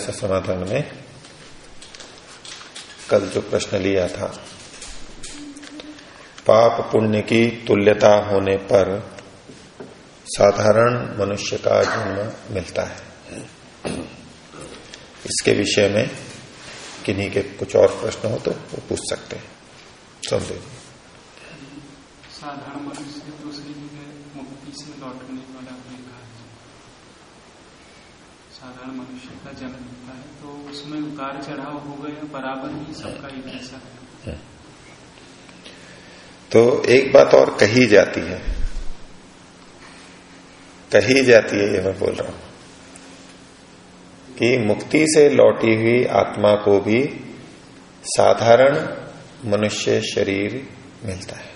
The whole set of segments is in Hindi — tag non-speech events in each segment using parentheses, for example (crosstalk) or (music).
जिज्ञासा समाधान में कल जो प्रश्न लिया था। पाप पुण्य की तुल्यता होने पर साधारण मनुष्य का जन्म मिलता है। इसके विषय में किन्हीं के कुछ और प्रश्न हो तो वो पूछ सकते हैं। समझे साधारण मनुष्य दूसरी जगह मुक्ति से लौटने वाला आपने कहा साधारण मनुष्य का जन्म होता है तो उसमें चढ़ाव हो गए बराबर ही सबका एक ऐसा है। तो एक बात और कही जाती है। कही जाती है, ये मैं बोल रहा हूँ कि मुक्ति से लौटी हुई आत्मा को भी साधारण मनुष्य शरीर मिलता है।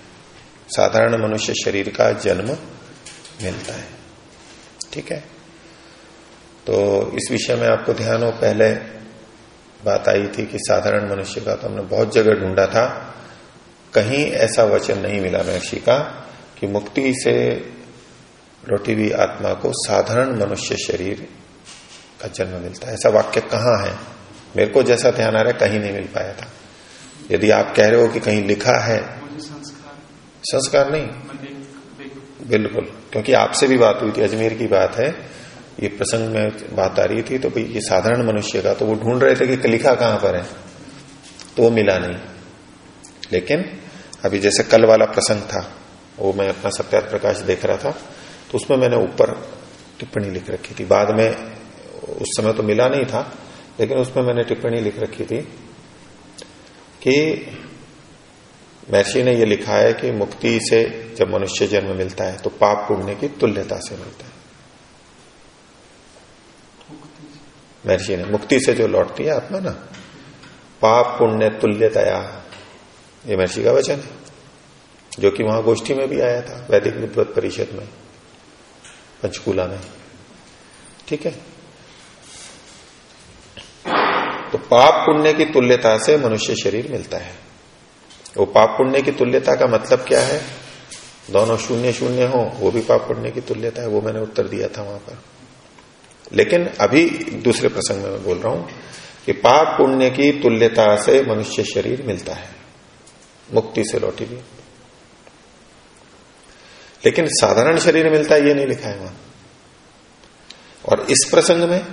साधारण मनुष्य शरीर का जन्म मिलता है। ठीक है? तो इस विषय में आपको ध्यान हो, पहले बात आई थी कि साधारण मनुष्य का तो हमने बहुत जगह ढूंढा था। कहीं ऐसा वचन नहीं मिला महर्षि का कि मुक्ति से रोटी हुई आत्मा को साधारण मनुष्य शरीर का जन्म मिलता है। ऐसा वाक्य कहाँ है? मेरे को जैसा ध्यान आ रहा है कहीं नहीं मिल पाया था। यदि आप कह रहे हो कि कहीं लिखा है संस्कार। नहीं? बिल्कुल क्योंकि आपसे भी बात हुई थी अजमेर की बात है। ये प्रसंग में बात आ रही थी तो भाई ये साधारण मनुष्य का तो वो ढूंढ रहे थे कि लिखा कहाँ पर है तो वो मिला नहीं। लेकिन अभी जैसे कल वाला प्रसंग था, वो मैं अपना सत्यार्थ प्रकाश देख रहा था तो उसमें मैंने ऊपर टिप्पणी लिख रखी थी। बाद में उस समय तो मिला नहीं था, लेकिन उसमें मैंने टिप्पणी लिख रखी थी कि महर्षि ने यह लिखा है कि मुक्ति से जब मनुष्य जन्म मिलता है तो पाप पुण्य की तुल्यता से मिलता है। महर्षि ने, मुक्ति से जो लौटती है आत्मा ना, पाप, पुण्य तुल्यतया ये महर्षि का वचन है, जो कि वहाँ गोष्ठी में भी आया था, वैदिक विद्वत परिषद में, पंचकूला में, ठीक है? तो पाप, पुण्य की तुल्यता से मनुष्य शरीर मिलता है। वो पाप, पुण्य की तुल्यता का मतलब क्या है? दोनों शून्य शून्य हो, वो भी पाप, पुण्य की तुल्यता है, वो मैंने उत्तर दिया था वहाँ पर। लेकिन अभी दूसरे प्रसंग में बोल रहा हूँ कि पाप पुण्य की तुल्यता से मनुष्य शरीर मिलता है, मुक्ति से लौटी भी। लेकिन साधारण शरीर मिलता है, ये नहीं लिखा है वहाँ। और इस प्रसंग में,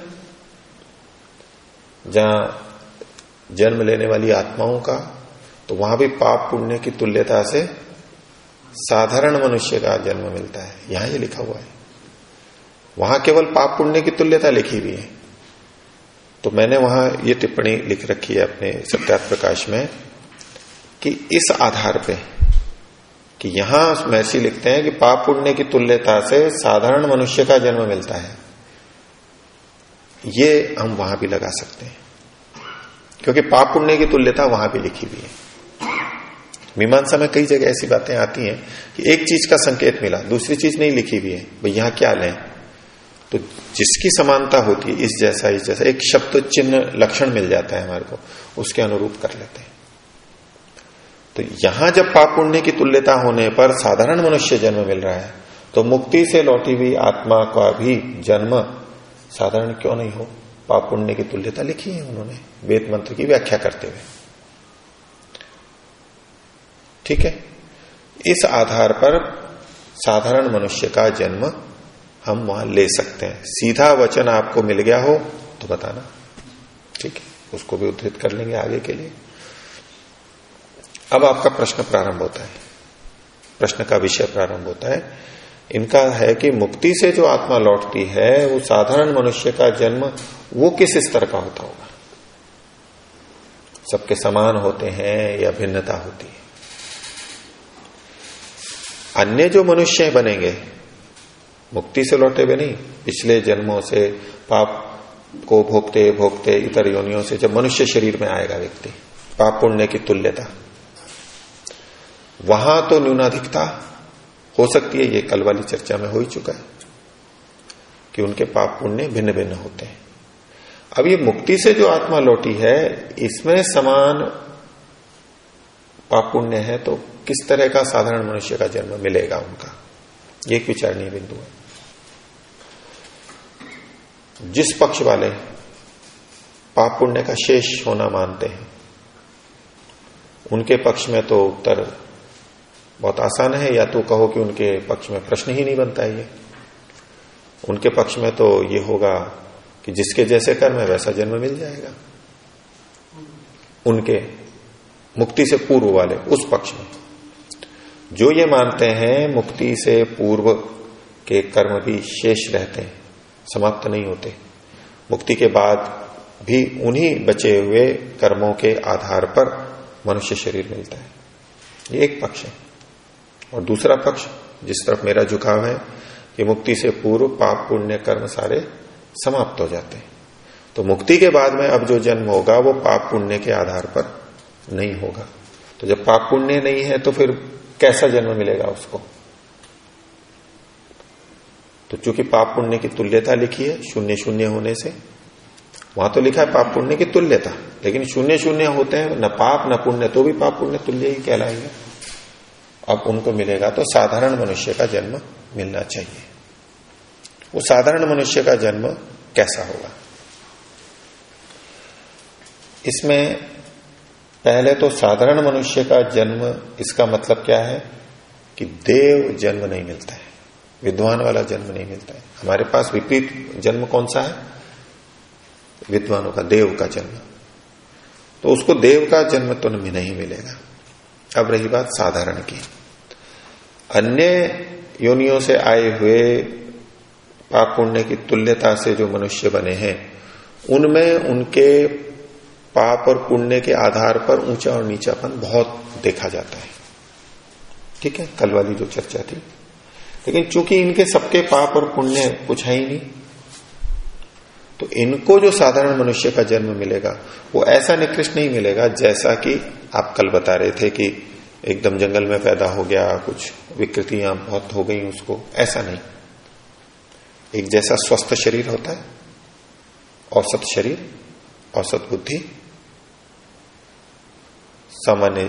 जहाँ जन्म लेने वाली आत्माओं का तो वहाँ भी पाप पुण्य की तुल्यता से साधारण मनुष्य का जन्म मिलता है। यहाँ ये लिखा हुआ है। वहाँ केवल पाप पुण्य की तुल्यता लिखी हुई है। तो मैंने वहाँ ये टिप्पणी लिख रखी है अपने सत्यार्थ प्रकाश में कि इस आधार पे कि यहाँ महर्षि लिखते हैं कि पाप पुण्य की तुल्यता से साधारण मनुष्य का जन्म मिलता है। ये हम वहाँ भी लगा सकते हैं। क्योंकि पाप पुण्य की तुल्यता वहाँ भी लिखी हुई है। मीमांसा में कई जगह ऐसी बातें आती हैं कि एक चीज़ का संकेत मिला, दूसरी चीज़ नहीं लिखी हुई है, भाई यहाँ क्या लें? तो जिसकी समानता होती है, इस जैसा इस जैसा, एक शब्द चिन्ह लक्षण मिल जाता है हमारे को, उसके अनुरूप कर लेते हैं। तो यहाँ जब पाप पुण्य की तुल्यता होने पर साधारण मनुष्य जन्म मिल रहा है तो मुक्ति से लौटी हुई आत्मा का भी जन्म साधारण क्यों नहीं हो? पाप पुण्य की तुल्यता लिखी है उन्होंने, वेद मंत्र की व्याख्या करते हुए। ठीक है? इस आधार पर साधारण मनुष्य का जन्म हम वहाँ ले सकते हैं। सीधा वचन आपको मिल गया हो तो बताना। ठीक है? उसको भी उद्धृत कर लेंगे आगे के लिए। अब आपका प्रश्न प्रारंभ होता है। प्रश्न का विषय प्रारंभ होता है। इनका है कि मुक्ति से जो आत्मा लौटती है, वो साधारण मनुष्य का जन्म वो किस स्तर का होता होगा? सबके समान होते हैं या भिन्नता होती है? अन्य जो मनुष्य बनेंगे मुक्ति से लौटे हुए नहीं, पिछले जन्मों से पाप को भोगते भोगते इतर योनियों से जब मनुष्य शरीर में आएगा व्यक्ति, पाप पुण्य की तुल्यता। वहाँ तो न्यूनाधिकता हो सकती है, ये कल वाली चर्चा में हो ही चुका है, कि उनके पाप पुण्य भिन्न भिन्न होते हैं। अब ये मुक्ति से जो आत्मा लौटी है, इसमें समान पाप पुण्य है तो किस तरह का साधारण मनुष्य का जन्म मिलेगा उनका? ये एक विचारणीय बिंदु है। जिस पक्ष वाले पाप पुण्य का शेष होना मानते हैं, उनके पक्ष में तो उत्तर बहुत आसान है, या तो कहो कि उनके पक्ष में प्रश्न ही नहीं बनता ये। उनके पक्ष में तो ये होगा कि जिसके जैसे कर्म है, वैसा जन्म मिल जाएगा। उनके मुक्ति से पूर्व वाले उस पक्ष में। जो ये मानते हैं, मुक्ति से पूर्व के कर्म भी शेष रहते हैं। समाप्त नहीं होते। मुक्ति के बाद भी उन्हीं बचे हुए कर्मों के आधार पर मनुष्य शरीर मिलता है। ये एक पक्ष है। और दूसरा पक्ष, जिस तरफ़ मेरा झुकाव है, कि मुक्ति से पूर्व पाप पुण्य कर्म सारे समाप्त हो जाते हैं। तो मुक्ति के बाद में अब जो जन्म होगा, वो पाप पुण्य के आधार पर नहीं होगा। तो जब पाप पुण्य नहीं है तो फिर कैसा जन्म मिलेगा उसको? तो चूँकि पाप पुण्य की तुल्यता लिखी है, शून्य शून्य होने से, वहाँ तो लिखा है पाप पुण्य की तुल्यता, लेकिन शून्य शून्य होते हैं, न पाप, न पुण्य तो भी पाप पुण्य तुल्य ही कहलाएँगे। अब उनको मिलेगा तो साधारण मनुष्य का जन्म मिलना चाहिए। वो साधारण मनुष्य का जन्म कैसा होगा? इसमें पहले तो साधारण मनुष्य का जन्म, इसका मतलब क्या है? कि देव जन्म नहीं मिलता है। विद्वान वाला जन्म नहीं मिलता है। हमारे पास विपरीत जन्म कौन सा है? विद्वानों का, देव का जन्म। तो उसको देव का जन्म तो नहीं मिलेगा। अब रही बात साधारण की। अन्य योनियों से आए हुए पाप पुण्य की तुल्यता से जो मनुष्य बने हैं, उनमें उनके पाप और पुण्य के आधार पर ऊँचा और नीचापन बहुत देखा जाता है। ठीक है? कल वाली जो चर्चा थी। लेकिन चूँकि इनके सबके पाप और पुण्य कुछ है ही नहीं तो इनको जो साधारण मनुष्य का जन्म मिलेगा, वो ऐसा निकृष्ट नहीं मिलेगा जैसा कि आप कल बता रहे थे कि एकदम जंगल में पैदा हो गया, कुछ विकृतियाँ बहुत हो गई उसको, ऐसा नहीं। एक जैसा स्वस्थ शरीर होता है, औसत शरीर, औसत बुद्धि, सामान्य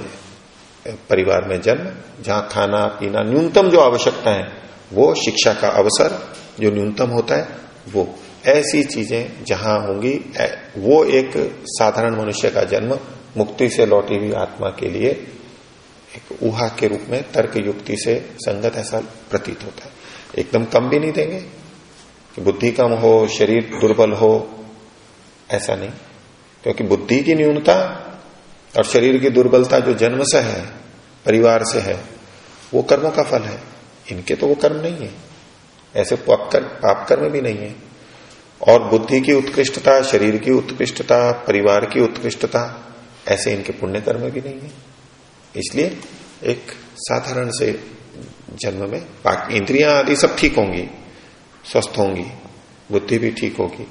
परिवार में जन्म, जहाँ खाना, पीना न्यूनतम जो आवश्यकता है वो शिक्षा का अवसर जो न्यूनतम होता है, वो ऐसी चीज़ें जहाँ होंगी वो एक साधारण मनुष्य का जन्म मुक्ति से लौटी हुई आत्मा के लिए एक ऊहा के रूप में तर्क युक्ति से संगत ऐसा प्रतीत होता है। एकदम कम भी नहीं देंगे कि बुद्धि कम हो, शरीर दुर्बल हो, ऐसा नहीं। क्योंकि बुद्धि की न्यूनता और शरीर की दुर्बलता जो जन्म से है, परिवार से है, वो कर्मों का फल है। इनके तो वो कर्म नहीं है। ऐसे पाप कर्म पाप कर्म भी नहीं है। और बुद्धि की उत्कृष्टता, शरीर की उत्कृष्टता, परिवार की उत्कृष्टता, ऐसे इनके पुण्य कर्म भी नहीं है। इसलिए एक साधारण से जन्म में बाकी इंद्रियाँ आदि सब ठीक होंगी, स्वस्थ होंगी, बुद्धि भी ठीक होगी।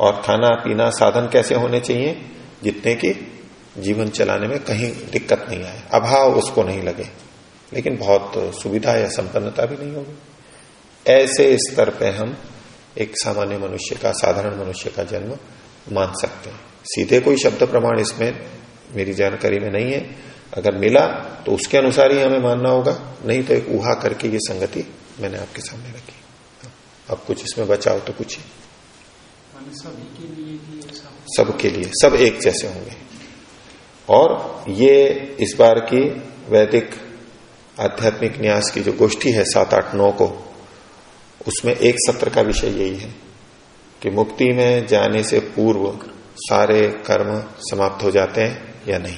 और खाना, पीना, साधन कैसे होने चाहिए? जितने की जीवन चलाने में कहीं दिक्कत नहीं आए, अभाव उसको नहीं लगे। लेकिन बहुत सुविधा या संपन्नता भी नहीं होगी। ऐसे स्तर पे हम एक सामान्य मनुष्य का साधारण मनुष्य का जन्म मान सकते हैं। सीधे कोई शब्द प्रमाण इसमें मेरी जानकारी में नहीं है। अगर मिला तो उसके अनुसार ही हमें मानना होगा। नहीं तो एक ऊहा करके ये संगति मैंने आपके सामने रखी। अब कुछ इसमें बचाओ तो पूछिए सभी के लिए सबके लिए सब एक जैसे होंगे। और ये इस बार की वैदिक आध्यात्मिक न्यास की जो गोष्ठी है सात आठ नौ को, उसमें एक सत्र का विषय यही है कि मुक्ति में जाने से पूर्व सारे कर्म समाप्त हो जाते हैं या नहीं।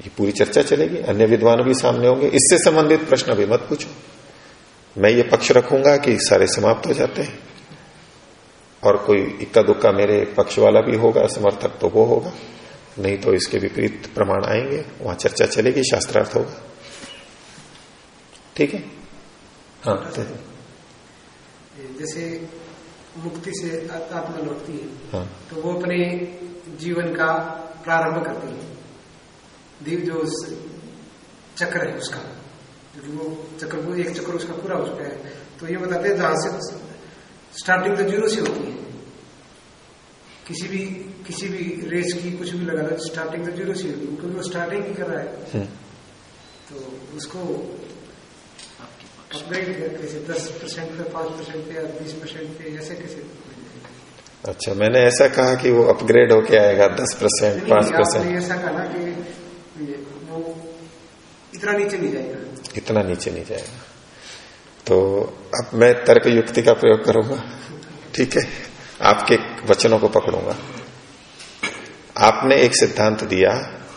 ये पूरी चर्चा चलेगी। अन्य विद्वान भी सामने होंगे। इससे संबंधित प्रश्न भी मत पूछो। मैं ये पक्ष रखूँगा कि सारे समाप्त हो जाते हैं। और कोई इक्का दुक्का मेरे पक्ष वाला भी होगा, समर्थक तो वो होगा। नहीं तो इसके विपरीत प्रमाण आएँगे। वहाँ चर्चा चलेगी शास्त्रार्थ होगा। ठीक है? हाँ जैसे मुक्ति से आत्मा लौटती है हाँ। तो वो अपने जीवन का प्रारंभ करती है। दीप जो चक्र है उसका वो चक्र वो एक चक्र उसका पूरा हो चुका है। तो ये बताते हैं जहाँ से स्टार्टिंग तो ज़ीरो से होती है। किसी भी किसी भी रेस की कुछ भी लगा लो स्टार्टिंग तो ज़ीरो से क्योंकि वो स्टार्टिंग ही कर रहा है। तो उसको अपग्रेड कैसे दस परसेंट पे पाँच परसेंट पे या बीस परसेंट पे ऐसे कैसे अच्छा मैंने ऐसा कहा कि वो अपग्रेड होके आएगा दस परसेंट पाँच परसेंट ऐसा कहा ना कि वो इतना नीचे नहीं जाएगा। इतना नीचे नहीं जाएगा। तो अब मैं तर्क युक्ति का प्रयोग करूँगा। ठीक है? आपके वचनों को पकड़ूँगा। आपने एक सिद्धांत दिया,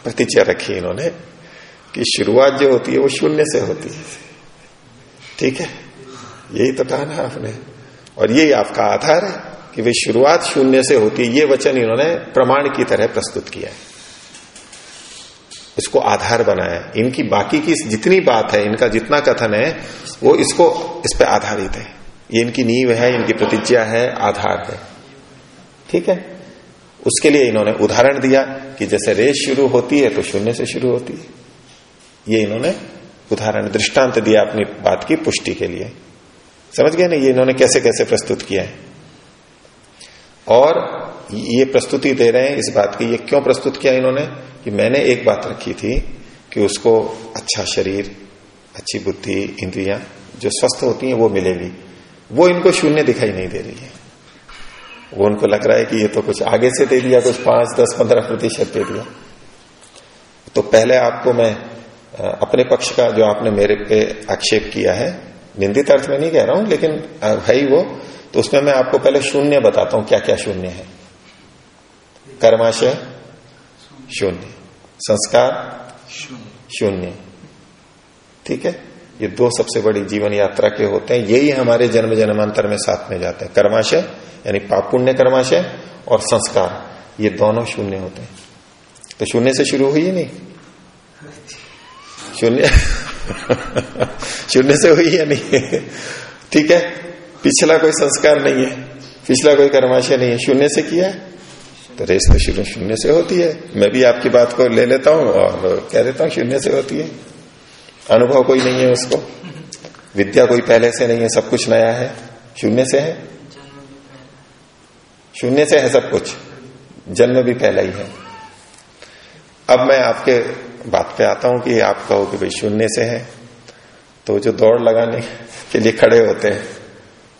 प्रतिज्ञा रखी इन्होंने, कि शुरुआत जो होती है वो शून्य से होती है। ठीक है? यही तो कहा ना आपने। और यही आपका आधार है कि वे शुरुआत शून्य से होती है। ये वचन इन्होंने प्रमाण की तरह प्रस्तुत किया है। इसको आधार बनाया इनकी बाकी की जितनी बात है, इनका जितना कथन है, वो इसको इस पर आधारित है। ये इनकी नींव है, इनकी प्रतिज्ञा है, आधार है। ठीक है? उसके लिए इन्होंने उदाहरण दिया कि जैसे रेस शुरू होती है तो शून्य से शुरू होती है। ये इन्होंने उदाहरण, दृष्टांत दिया अपनी बात की पुष्टि के लिए। समझ गए ना? ये इन्होंने कैसे कैसे प्रस्तुत किया है? और ये प्रस्तुति दे रहे हैं इस बात की, ये क्यों प्रस्तुत किया इन्होंने? कि मैंने एक बात रखी थी कि उसको अच्छा शरीर, अच्छी बुद्धि, इंद्रियाँ जो स्वस्थ होती हैं वो मिलेगी। वो इनको शून्य दिखाई नहीं दे रही है। वो उनको लग रहा है कि ये तो कुछ आगे से दे दिया, कुछ पाँच, दस, पंद्रह प्रतिशत दे दिया। तो पहले आपको मैं अपने पक्ष का जो आपने मेरे पे आक्षेप किया है, निंदित अर्थ में नहीं कह रहा हूँ, लेकिन है वो तो उसमें मैं आपको पहले शून्य बताता हूँ क्या क्या शून्य है। कर्माशय, शून्य। संस्कार, शून्य। ठीक है? ये दो सबसे बड़ी जीवन यात्रा के होते हैं, यही हमारे जन्म जन्मांतर में साथ में जाते हैं। कर्माशय यानी पाप पुण्य कर्माशय और संस्कार, ये दोनों शून्य होते हैं। तो शून्य से शुरू हुई नहीं? शून्य? (laughs) शून्य से हुई या नहीं? ठीक है, पिछला कोई संस्कार नहीं है, पिछला कोई कर्माशय नहीं है, शून्य से किया है? तो रेस तो शुरू शून्य से होती है। मैं भी आपकी बात को ले लेता हूँ और कह देता हूँ शून्य से होती है। अनुभव कोई नहीं है उसको। विद्या कोई पहले से नहीं है, सब कुछ नया है। शून्य से है? शून्य से है सब कुछ। जन्म भी पहला ही है। अब मैं आपके बात पे आता हूँ कि आप कहो कि भाई शून्य से है। तो जो दौड़ लगाने के लिए खड़े होते हैं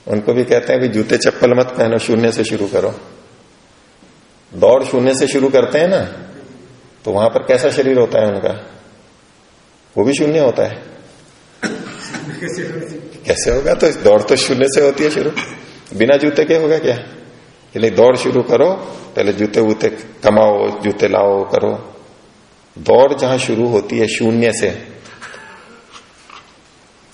उनको भी कहते हैं कि जूते चप्पल मत पहनो शून्य से शुरू करो। दौड़ शून्य से शुरू करते हैं ना तो वहाँ पर कैसा शरीर होता है उनका? वो भी शून्य होता है। (laughs) कैसे होगा? तो दौड़ तो शून्य से होती है शुरू। बिना जूते के होगा क्या? नहीं दौड़ शुरू करो पहले जूते वूते कमाओ जूते लाओ करो। दौड़ जहाँ शुरू होती है शून्य से।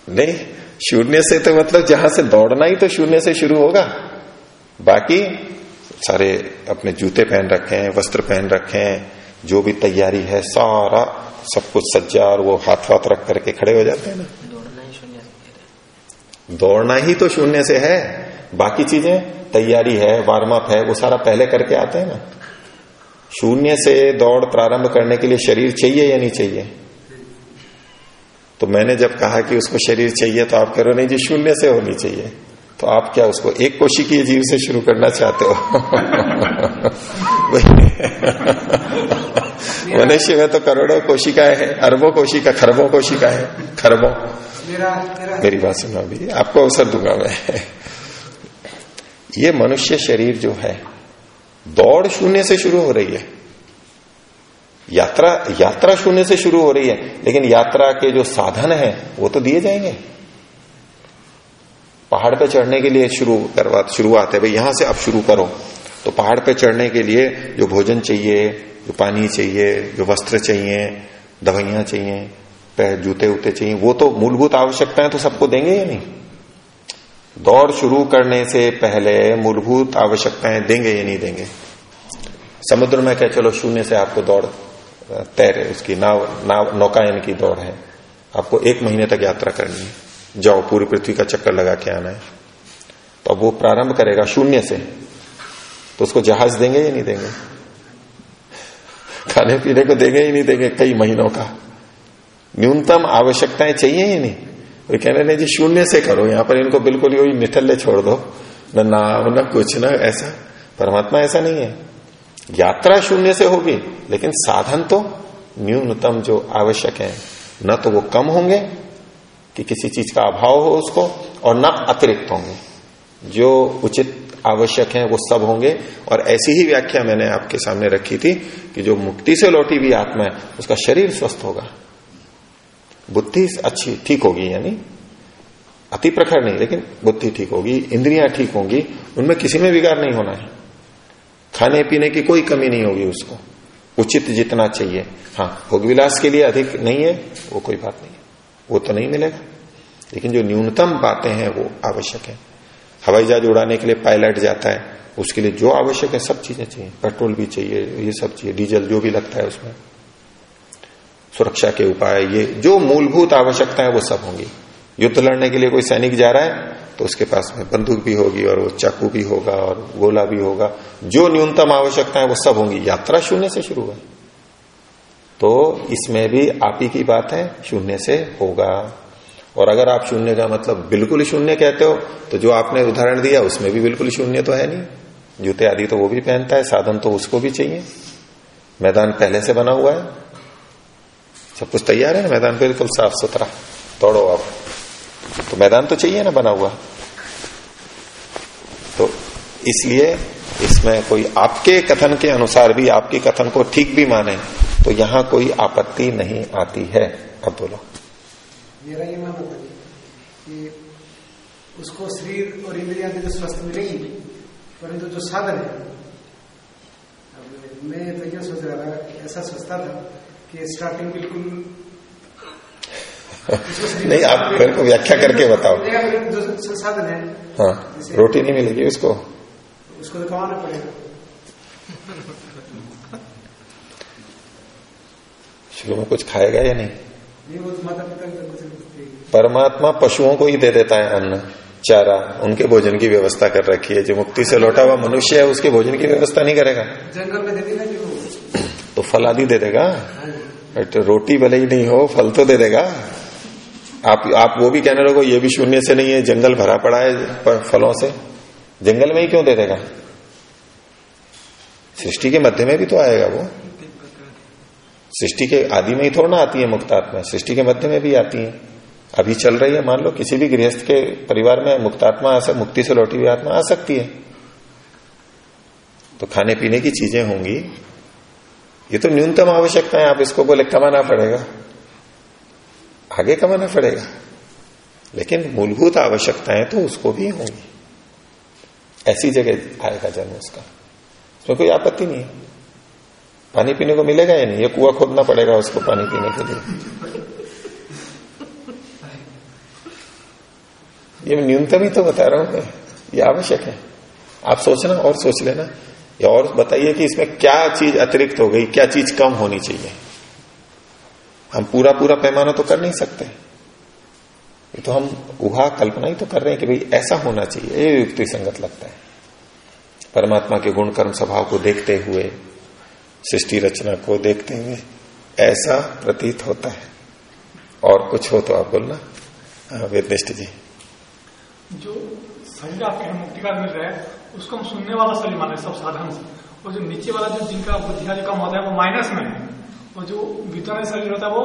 नहीं शून्य से तो मतलब जहाँ से दौड़ना ही तो शून्य से शुरू होगा। बाकी सारे अपने जूते पहन रखे हैं वस्त्र पहन रखे हैं जो भी तैयारी है सारा सब कुछ सज्जा और वो हाथ वाथ रख करके खड़े हो जाते हैं ना। दौड़ना ही शून्य से। दौड़ना ही तो शून्य से है। बाकी चीज़ें तैयारी है वार्म अप है वो सारा पहले करके आते हैं ना। शून्य से दौड़ प्रारंभ करने के लिए शरीर चाहिए या नहीं चाहिए? तो मैंने जब कहा कि उसको शरीर चाहिए तो आप कह रहे हो नहीं जी शून्य से होनी चाहिए। तो आप क्या उसको एक कोशी की जीव से शुरू करना चाहते हो? (laughs) (laughs) मनुष्य में तो करोड़ों कोशिकाएँ हैं अरबों कोशिका खरबों कोशिका है खरबों। मेरी बात सुना भी आपको अवसर दूँगा मैं। ये मनुष्य शरीर जो है, दौड़ शून्य से शुरू हो रही है। यात्रा यात्रा शून्य से शुरू हो रही है, लेकिन यात्रा के जो साधन है, वो तो दिए जाएँगे। पहाड़ पे चढ़ने के लिए शुरू करवा, शुरुआत है, भाई यहाँ से अब शुरू करो। तो पहाड़ पे चढ़ने के लिए जो भोजन चाहिए, जो पानी चाहिए, जो वस्त्र चाहिए, दवाइयाँ चाहिए, पैर जूते उते चाहिए, वो तो मूलभूत आवश्यकताएँ तो सबको देंगे या नहीं? दौड़ शुरू करने से पहले मूलभूत आवश्यकताएँ देंगे या नहीं देंगे? समुद्र में क्या चलो, शून्य से आपको दौड़, तैरे, उसकी नाव नाव, नौकायन की दौड़ है। आपको एक महीने तक यात्रा करनी है। जाओ, पूरी पृथ्वी का चक्कर लगा के आना है। तो अब वो प्रारंभ करेगा शून्य से। तो उसको जहाज़ देंगे या नहीं देंगे? खाने पीने को देंगे ही नहीं देंगे? कई महीनों का। न्यूनतम आवश्यकताएँ चाहिए ही नहीं? वो कह रहे नहीं जी, शून्य से करो, यहाँ पर इनको बिल्कुल ही निठल्ले छोड़ दो। न नाम, न कुछ, न ऐसा। परमात्मा ऐसा नहीं है। यात्रा शून्य से होगी, लेकिन साधन तो न्यूनतम जो आवश्यक है। न तो वो कम होंगे कि किसी चीज़ का अभाव हो उसको, और न अतिरिक्त होंगे। जो उचित आवश्यक है वो सब होंगे। और ऐसी ही व्याख्या मैंने आपके सामने रखी थी कि जो मुक्ति से लौटी हुई आत्मा है, उसका शरीर स्वस्थ होगा। बुद्धि अच्छी ठीक होगी, यानी अति प्रखर नहीं, लेकिन बुद्धि ठीक होगी, इंद्रियाँ ठीक होंगी, उनमें किसी में बिगाड़ नहीं होना है। खाने पीने की कोई कमी नहीं होगी उसको। उचित जितना चाहिए। हाँ भोग विलास के लिए अधिक नहीं है, वो कोई बात नहीं है। वो तो नहीं मिलेगा। लेकिन जो न्यूनतम बातें हैं, वो आवश्यक है। हवाई जहाज़ उड़ाने के लिए पायलट जाता है, उसके लिए जो आवश्यक है, सब चीज़ें चाहिए। पेट्रोल भी चाहिए, ये सब चाहिए, डीजल जो भी लगता है उसमें। सुरक्षा के उपाय, ये जो मूलभूत आवश्यकता है, वो सब होंगी। युद्ध लड़ने के लिए कोई सैनिक जा रहा है तो उसके पास में बंदूक भी होगी और वो चाकू भी होगा और गोला भी होगा। जो न्यूनतम आवश्यकता है, वो सब होंगी। यात्रा शून्य से शुरू है। तो इसमें भी आप ही की बात है, शून्य से होगा। और अगर आप शून्य का मतलब बिल्कुल शून्य कहते हो तो जो आपने उदाहरण दिया, उसमें भी बिल्कुल शून्य तो है नहीं। जूते आदि तो वो भी पहनता है, साधन तो उसको भी चाहिए। मैदान पहले से बना हुआ है। सब कुछ तैयार है ना मैदान बिल्कुल साफ़ सुथरा दौड़ो आप। तो मैदान तो चाहिए ना बना हुआ। तो इसलिए इसमें कोई आपके कथन के अनुसार भी, आपके कथन को ठीक भी माने तो यहाँ कोई आपत्ति नहीं आती है। अब बोलो। मेरा ये मानना था कि उसको शरीर और इंद्रिया जो स्वस्थ मिलेगी, परंतु जो साधन है मैं तो ये सोच रहा था ऐसा सोचता था कि स्टार्टिंग बिल्कुल नहीं आप मेरे को व्याख्या करके बताओ। जो साधन है हाँ रोटी नहीं मिलेगी उसको। उसको तो कमाना पड़ेगा। शुरू में कुछ खाएगा या नहीं? नहीं तो परमात्मा पशुओं को ही दे देता है अन्न चारा उनके भोजन की व्यवस्था कर रखी है। जो मुक्ति से लौटा हुआ मनुष्य है उसके भोजन की व्यवस्था नहीं करेगा। जंगल में दे देगा तो फल आदि दे देगा? तो रोटी भले ही नहीं हो, फल तो दे देगा। आप आप वो भी कहने लगो, ये भी शून्य से नहीं है, जंगल भरा पड़ा है फलों से। जंगल में ही क्यों दे देगा? सृष्टि के मध्य में भी तो आएगा वो। सृष्टि के आदि में ही थोड़ा ना आती है मुक्त आत्मा सृष्टि के मध्य में भी आती है। अभी चल रही है, मान लो, किसी भी गृहस्थ के परिवार में मुक्तात्मा आ मुक्ति से लौटी हुई आत्मा आ सकती है। तो खाने पीने की चीज़ें होंगी। ये तो न्यूनतम आवश्यकता है, आप इसको बोले, कमाना पड़ेगा। आगे कमाना पड़ेगा। लेकिन मूलभूत आवश्यकताएँ तो उसको भी होंगी। ऐसी जगह आएगा जन्म उसका। उसमें कोई आपत्ति नहीं है। पानी पीने को मिलेगा या नहीं? ये कुआ खोदना पड़ेगा उसको पानी पीने के लिए। ये न्यूनतम ही तो बता रहा हूँ मैं। ये आवश्यक है। आप सोचना और सोच लेना। और बताइए कि इसमें क्या चीज़ अतिरिक्त हो गई, क्या चीज़ कम होनी चाहिए? हम पूरा पूरा पैमाना तो कर नहीं सकते। ये तो हम उहा कल्पना ही तो कर रहे हैं कि भाई ऐसा होना चाहिए, ये युक्ति संगत लगता है। परमात्मा के गुण कर्म स्वभाव को देखते हुए, सृष्टि रचना को देखते हुए ऐसा प्रतीत होता है। और कुछ हो तो आप बोलना। वेदनिष्ठ जी। जो शरीर आपके मुक्ति का मिल रहा है उसको हम सुनने वाला शरीर माने सब साधन से। और जो नीचे वाला जो जिनका बुद्धिया जो कम होता है वो माइनस में है। और जो भीतर शरीर होता है वो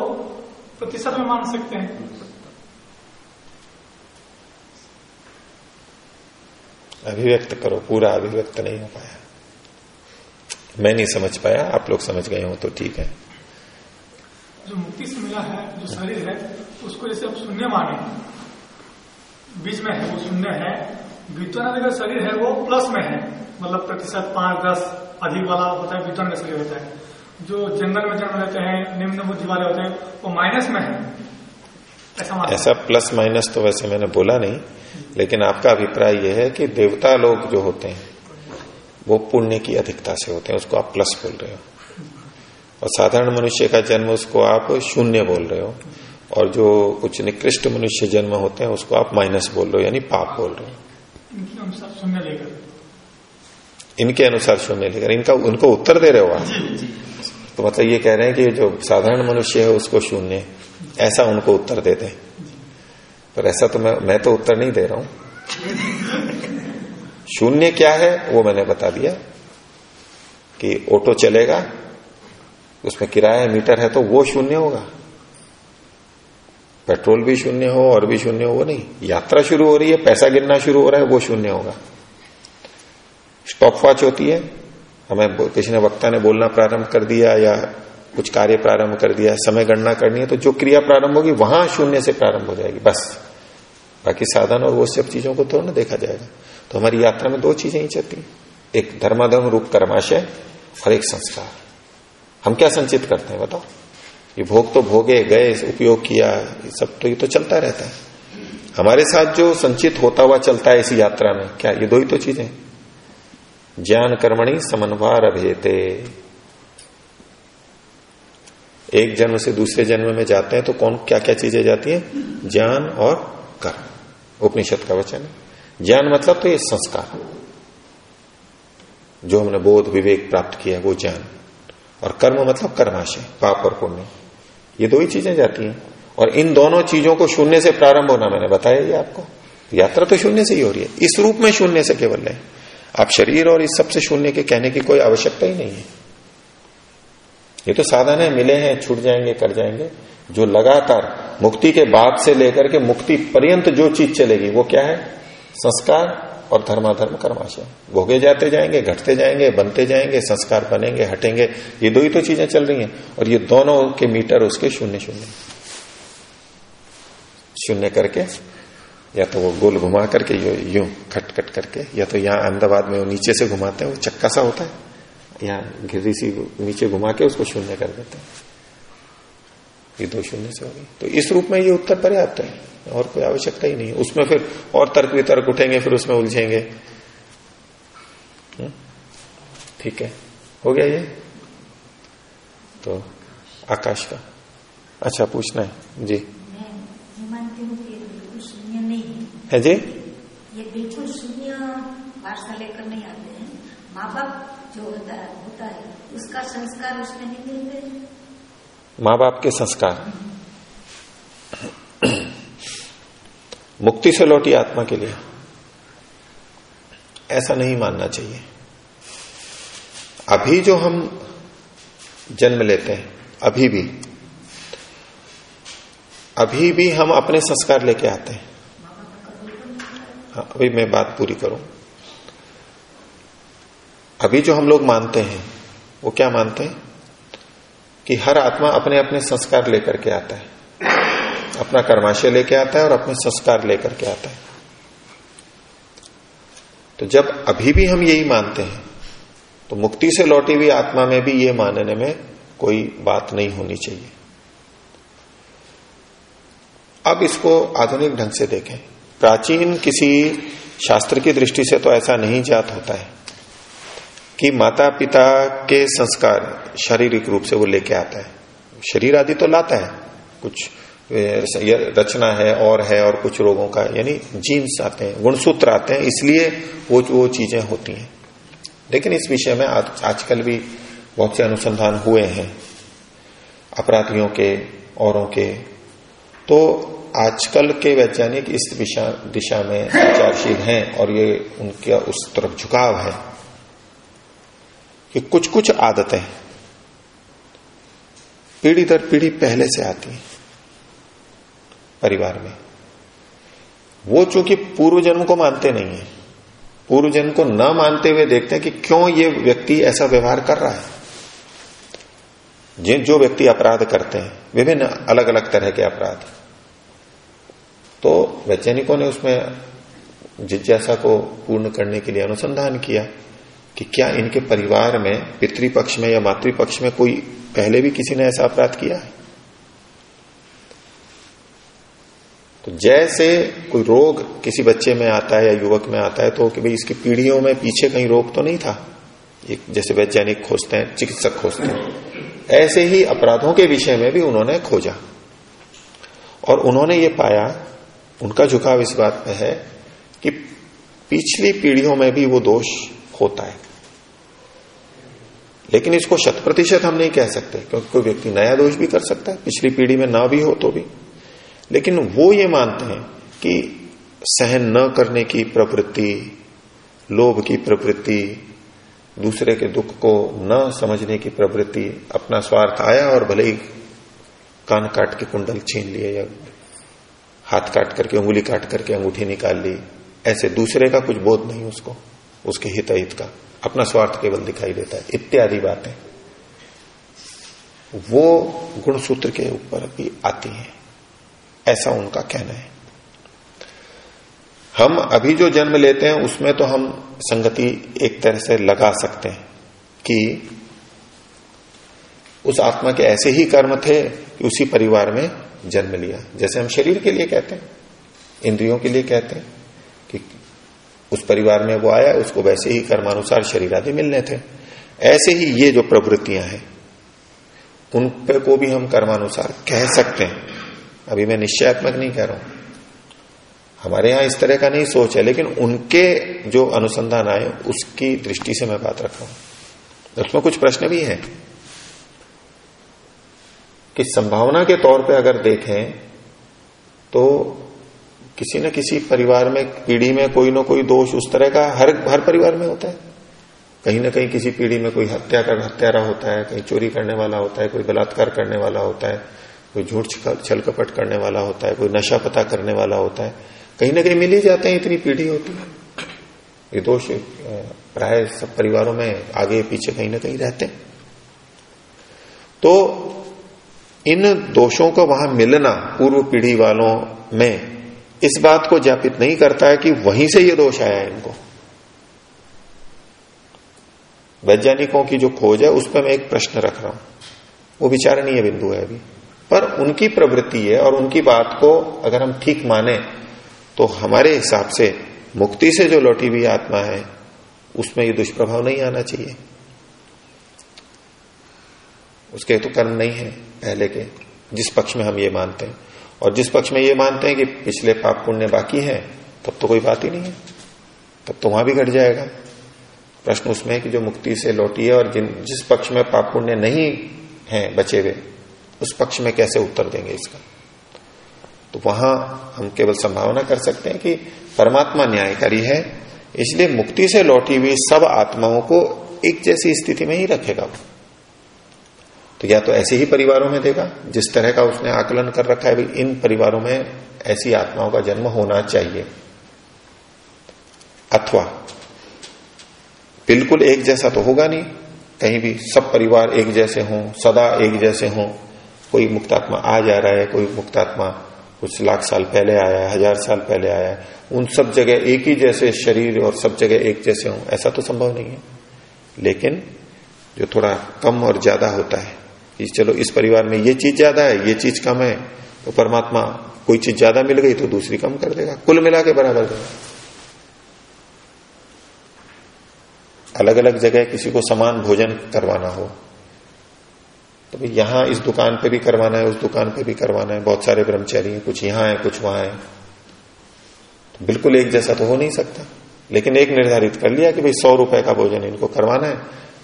प्रतिशत में मान सकते हैं। अभिव्यक्त करो पूरा अभिव्यक्त नहीं हो पाया। मैं नहीं समझ पाया आप लोग समझ गए हो तो ठीक है। जो मुक्ति से मिला है जो शरीर है उसको जैसे आप शून्य माने बीच में है वो शून्य है विद्वान का शरीर है वो प्लस में है मतलब प्रतिशत पाँच, दस अधिक वाला होता है विद्वान का शरीर होता है। जो जंगल में जन्म लेते हैं, निम्न बुद्धि वाले होते हैं, वो माइनस में है। ऐसा ऐसा प्लस माइनस तो वैसे मैंने बोला नहीं, लेकिन आपका अभिप्राय यह है कि देवता लोग जो होते हैं, वो पुण्य की अधिकता से होते हैं, उसको आप प्लस बोल रहे हो। और साधारण मनुष्य का जन्म उसको आप शून्य बोल रहे हो, और जो कुछ निकृष्ट मनुष्य जन्म होते हैं, उसको आप माइनस बोल रहे हो, यानी पाप बोल रहे हो। शून्य लेकर। इनके अनुसार शून्य लेकर। इनका उनको उत्तर दे रहे हो आप? तो मतलब ये कह रहे हैं कि जो साधारण मनुष्य है उसको शून्य। ऐसा उनको उत्तर दे दें। पर ऐसा तो मैं मैं तो उत्तर नहीं दे रहा हूँ। (laughs) शून्य क्या है वो मैंने बता दिया कि ऑटो चलेगा उसमें किराया मीटर है तो वो शून्य होगा। पेट्रोल भी शून्य हो और भी शून्य हो, वो नहीं। यात्रा शुरू हो रही है, पैसा गिरना शुरू हो रहा है, वो शून्य होगा। स्टॉप वॉच होती है। हमें किसी ने, वक्ता ने बोलना प्रारंभ कर दिया या कुछ कार्य प्रारंभ कर दिया, समय गणना करनी है तो जो क्रिया प्रारंभ होगी, वहाँ शून्य से प्रारंभ हो जाएगी, बस। बाकी साधन और वो सब चीज़ों को तो ना देखा जाएगा। तो हमारी यात्रा में दो चीज़ें ही चलती एक धर्माधर्म रूप कर्माशय और एक संस्कार। हम क्या संचित करते हैं, बताओ? ये भोग तो भोगे, गए, उपयोग किया, ये सब तो ये तो चलता रहता है। हमारे साथ जो संचित होता हुआ चलता है इस यात्रा में, क्या ये दो ही तो चीज़ें ज्ञान कर्मणि समन्वार अभेते। एक जन्म से दूसरे जन्म में जाते हैं तो कौन क्या क्या चीज़ें जाती हैं? ज्ञान और कर्म। उपनिषद का वचन है। ज्ञान मतलब तो ये संस्कार। जो हमने बोध, विवेक प्राप्त किया, वो ज्ञान। और कर्म मतलब कर्माशय, पाप और पुण्य। ये दो ही चीज़ें जाती हैं। और इन दोनों चीज़ों को शून्य से प्रारंभ होना मैंने बताया ये आपको। यात्रा तो शून्य से ही हो रही है। इस रूप में शून्य से केवल है आप शरीर और इस सबसे शून्य के कहने की कोई आवश्यकता ही नहीं है। ये तो साधन है, मिले हैं, छूट जाएँगे, कर जाएँगे। जो लगातार मुक्ति के बाद से लेकर के मुक्ति पर्यंत जो चीज़ चलेगी, वो क्या है? संस्कार। और धर्माधर्म कर्माशय। भोगे जाते जाएँगे, घटते जाएँगे, बनते जाएँगे, संस्कार बनेंगे, हटेंगे, ये दो ही तो चीज़ें चल रही हैं और ये दोनों के मीटर उसके शून्य शून्य। शून्य करके, या तो वो गोल घुमा करके, यूँ यूँ खट खट करके, या तो यहाँ अहमदाबाद में वो नीचे से घुमाते हैं, वो चक्का सा होता है, यहाँ घिरी सी नीचे घुमा के उसको शून्य कर देते हैं। ये दो शून्य से होगी। तो इस रूप में ये उत्तर पर्याप्त है और कोई आवश्यकता ही नहीं है। उसमें फिर और तर्क वितर्क उठेंगे फिर उसमें उलझेंगे। हम्म? ठीक है। हो गया ये? तो आकाश का। अच्छा पूछना है। जी। है जी? ये बिल्कुल शून्य वार्ता लेकर नहीं आते हैं। माँ बाप जो होता है होता है उसका संस्कार उसमें नहीं मिलते माँ बाप के संस्कार। मुक्ति से लौटी आत्मा के लिए। ऐसा नहीं मानना चाहिए। अभी जो हम जन्म लेते हैं, अभी भी अभी भी हम अपने संस्कार लेके आते हैं। हाँ अभी मैं बात पूरी करूँ। अभी जो हम लोग मानते हैं, वो क्या मानते हैं? कि हर आत्मा अपने अपने संस्कार लेकर के आता है। अपना कर्माशय लेके आता है और अपने संस्कार लेकर के आता है। तो जब अभी भी हम यही मानते हैं तो मुक्ति से लौटी हुई आत्मा में भी ये मानने में कोई बात नहीं होनी चाहिए। अब इसको आधुनिक ढंग से देखें। प्राचीन किसी शास्त्र की दृष्टि से तो ऐसा नहीं जात होता है। कि माता पिता के संस्कार शारीरिक रूप से वो लेके आता है। शरीर आदि तो लाता है। कुछ रचना है और है और कुछ रोगों का यानी जीन्स आते हैं गुणसूत्र आते हैं इसलिए वो वो चीज़ें होती हैं। लेकिन इस विषय में आज, आजकल भी बहुत से अनुसंधान हुए हैं अपराधियों के औरों के। तो आजकल के वैज्ञानिक इस दिशा दिशा में विचारशील हैं और ये उनका उस तरफ़ झुकाव है। कि कुछ कुछ आदतें पीढ़ी दर पीढ़ी पहले से आती हैं। परिवार में। वो चूँकि पूर्व जन्म को मानते नहीं है, पूर्व जन्म को न मानते हुए देखते हैं कि क्यों ये व्यक्ति ऐसा व्यवहार कर रहा है। जिन, जो व्यक्ति अपराध करते हैं, विभिन्न अलग अलग तरह के अपराध। तो वैज्ञानिकों ने उसमें जिज्ञासा को पूर्ण करने के लिए अनुसंधान किया। कि क्या इनके परिवार में, पितृपक्ष में या मातृपक्ष में कोई पहले भी किसी ने ऐसा अपराध किया है? तो जैसे कोई रोग किसी बच्चे में आता है या युवक में आता है तो कि भाई इसकी पीढ़ियों में पीछे कहीं रोग तो नहीं था? एक जैसे वैज्ञानिक खोजते हैं, चिकित्सक खोजते हैं। ऐसे ही अपराधों के विषय में भी उन्होंने खोजा। और उन्होंने ये पाया, उनका झुकाव इस बात पे है कि पिछली पीढ़ियों में भी वो दोष होता है। लेकिन इसको शत प्रतिशत हम नहीं कह सकते, क्योंकि कोई व्यक्ति नया दोष भी कर सकता है, पिछली पीढ़ी में ना भी हो तो भी। लेकिन वो ये मानते हैं कि सहन न करने की प्रवृत्ति, लोभ की प्रवृत्ति, दूसरे के दुख को न समझने की प्रवृत्ति, अपना स्वार्थ आया और भले ही कान काट के कुंडल छीन लिए या हाथ काट करके, उंगली काट करके अंगूठी निकाल ली, ऐसे दूसरे का कुछ बोध नहीं उसको। उसके हित हित का। अपना स्वार्थ केवल दिखाई देता है। इत्यादि बातें। वो गुण सूत्र के ऊपर भी आती हैं। ऐसा उनका कहना है। हम अभी जो जन्म लेते हैं, उसमें तो हम संगति एक तरह से लगा सकते हैं कि उस आत्मा के ऐसे ही कर्म थे कि उसी परिवार में जन्म लिया। जैसे हम शरीर के लिए कहते हैं, इंद्रियों के लिए कहते हैं उस परिवार में वो आया, उसको वैसे ही कर्मानुसार शरीर आदि मिलने थे। ऐसे ही ये जो प्रवृत्तियाँ हैं, उन पे को भी हम कर्मानुसार कह सकते हैं। अभी मैं निश्चयात्मक नहीं कह रहा हूँ। हमारे यहाँ इस तरह का नहीं सोच है, लेकिन उनके जो अनुसंधान आए, उसकी दृष्टि से मैं बात रख रहा हूँ। उसमें कुछ प्रश्न भी हैं कि संभावना के तौर पे अगर देखें तो किसी न किसी परिवार में, पीढ़ी में कोई ना कोई दोष उस तरह का हर हर परिवार में होता है। कहीं ना कहीं किसी पीढ़ी में कोई हत्या कर, हत्यारा होता है, कहीं चोरी करने वाला होता है, कोई बलात्कार करने वाला होता है, कोई झूठ छल कपट करने वाला होता है, कोई नशा पता करने वाला होता है। कहीं ना कहीं मिल ही जाते हैं इतनी पीढ़ी होती है। ये दोष प्राय सब परिवारों में आगे पीछे कहीं ना कहीं रहते हैं। तो इन दोषों का वहाँ मिलना पूर्व पीढ़ी वालों में इस बात को ज्ञापित नहीं करता है कि वहीं से ये दोष आया है इनको। वैज्ञानिकों की जो खोज है, उस पर मैं एक प्रश्न रख रहा हूँ। वो विचारणीय बिंदु है अभी। पर उनकी प्रवृत्ति है और उनकी बात को अगर हम ठीक माने तो हमारे हिसाब से मुक्ति से जो लौटी हुई आत्मा है, उसमें ये दुष्प्रभाव नहीं आना चाहिए। उसके तो कर्म नहीं है, पहले के, जिस पक्ष में हम ये मानते हैं। और जिस पक्ष में ये मानते हैं कि पिछले पाप पुण्य बाकी है, तब तो कोई बात ही नहीं है। तब तो वहाँ भी घट जाएगा। प्रश्न उसमें है कि जो मुक्ति से लौटी है और जिन, जिस पक्ष में पाप पुण्य नहीं है बचे हुए, उस पक्ष में कैसे उत्तर देंगे इसका? तो वहाँ हम केवल संभावना कर सकते हैं कि परमात्मा न्यायकारी है, इसलिए मुक्ति से लौटी हुई सब आत्माओं को एक जैसी स्थिति में ही रखेगा वो। तो या तो ऐसे ही परिवारों में देगा, जिस तरह का उसने आकलन कर रखा है भाई इन परिवारों में ऐसी आत्माओं का जन्म होना चाहिए। अथवा, बिल्कुल एक जैसा तो होगा नहीं, कहीं भी सब परिवार एक जैसे हों, सदा एक जैसे हों, कोई मुक्तात्मा आ जा रहा है, कोई मुक्तात्मा कुछ लाख साल पहले आया है, हज़ार साल पहले आया है, उन सब जगह एक ही जैसे शरीर और सब जगह एक जैसे हों, ऐसा तो संभव नहीं है। लेकिन, जो थोड़ा कम और ज़्यादा होता है कि चलो इस परिवार में ये चीज़ ज़्यादा है, ये चीज़ कम है तो परमात्मा कोई चीज़ ज़्यादा मिल गई तो दूसरी कम कर देगा, कुल मिला के बराबर देगा। अलग अलग जगह किसी को समान भोजन करवाना हो तो भाई यहाँ इस दुकान पे भी करवाना है, उस दुकान पे भी करवाना है, बहुत सारे ब्रह्मचारी हैं, कुछ यहाँ है, कुछ वहाँ है। तो बिल्कुल एक जैसा तो हो नहीं सकता, लेकिन एक निर्धारित कर लिया कि भाई सौ रुपए का भोजन इनको करवाना है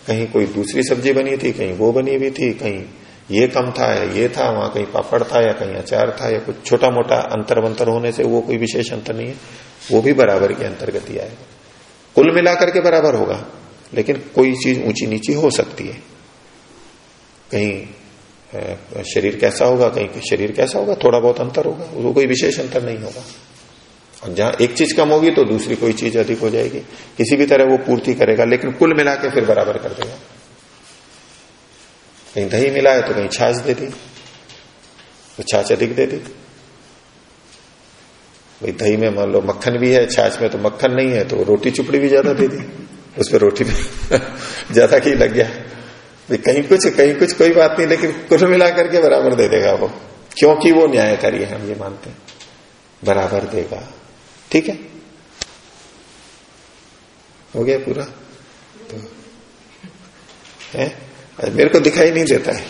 कहीं कोई दूसरी सब्ज़ी बनी थी, कहीं वो बनी हुई थी, कहीं ये कम था या ये था, वहाँ कहीं पापड़ था या कहीं अचार था या कुछ छोटा मोटा अंतर वंतर होने से वो कोई विशेष अंतर नहीं है। वो भी बराबर के अंतर्गत ही आएगा। कुल मिलाकर के बराबर होगा, लेकिन कोई चीज़ ऊँची नीची हो सकती है। कहीं शरीर कैसा होगा, कहीं शरीर कैसा होगा, थोड़ा बहुत अंतर होगा, वो कोई विशेष अंतर नहीं होगा। और जहाँ एक चीज़ कम होगी तो दूसरी कोई चीज़ अधिक हो जाएगी। किसी भी तरह वो पूर्ति करेगा, लेकिन कुल मिला के फिर बराबर कर देगा। कहीं दही मिला है तो कहीं छाछ दे दी। तो छाछ अधिक दे दी। भाई दही में मान लो मक्खन भी है, छाछ में तो मक्खन नहीं है तो रोटी चुपड़ी भी ज़्यादा दे दी। उस पर रोटी भी (laughs) ज़्यादा की लग गया। भाई कहीं कुछ कहीं कुछ कोई बात नहीं, लेकिन कुल मिला करके बराबर दे देगा वो। क्योंकि वो न्यायकारी है, हम ये मानते हैं। बराबर देगा। ठीक है? हो गया पूरा? तो है? मेरे को दिखाई नहीं देता है।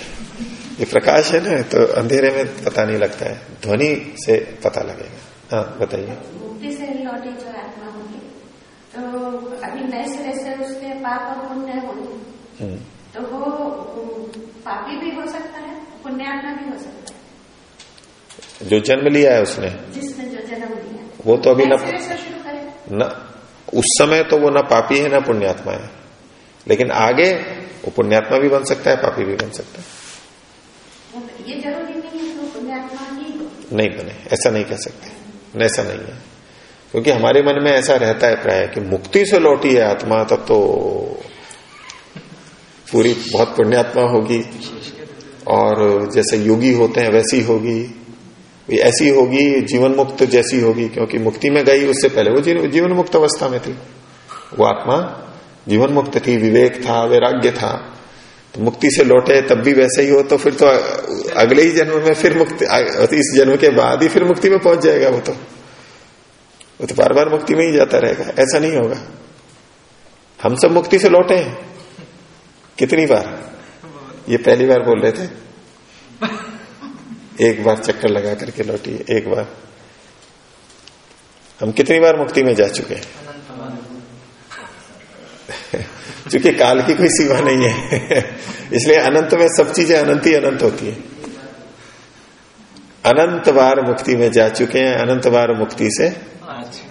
ये प्रकाश है ना तो अंधेरे में पता नहीं लगता है। ध्वनि से पता लगेगा। हाँ बताइए। तो अभी नए सिरे से उसके पाप और पुण्य होंगे। तो वो पापी भी हो सकता है पुण्यात्मा भी हो सकता है। जो जन्म लिया है उसने। जिसने जो जन्म लिया वो तो अभी न न उस समय तो वो न पापी है न पुण्यात्मा है। लेकिन आगे वो पुण्यात्मा भी बन सकता है पापी भी बन सकता है। ये ज़रूरी नहीं है वो पुण्यात्मा ही नहीं बने ऐसा नहीं कह सकते। ऐसा नहीं है। क्योंकि हमारे मन में ऐसा रहता है प्राय कि मुक्ति से लौटी है आत्मा तब तो पूरी बहुत पुण्यात्मा होगी। और जैसे योगी होते हैं वैसी होगी। ऐसी होगी, जीवन मुक्त जैसी होगी, क्योंकि मुक्ति में गई उससे पहले। वो जीवन मुक्त अवस्था में थी। वो आत्मा जीवन मुक्त थी, विवेक था, वैराग्य था। तो मुक्ति से लौटे, तब भी वैसे ही हो तो फिर तो अगले ही जन्म में फिर मुक्ति इस जन्म के बाद ही फिर मुक्ति में पहुँच जाएगा वो तो। वो तो बार बार मुक्ति में ही जाता रहेगा। ऐसा नहीं होगा। हम सब मुक्ति से लौटे हैं। कितनी बार? ये पहली बार बोल रहे थे। एक बार चक्कर लगा करके लौटी, एक बार। हम कितनी बार मुक्ति में जा चुके हैं? (laughs) क्योंकि काल की कोई सीमा नहीं है। (laughs) इसलिए अनंत में सब चीज़ें अनंत ही अनंत होती है। अनंत बार मुक्ति में जा चुके हैं, अनंत बार मुक्ति से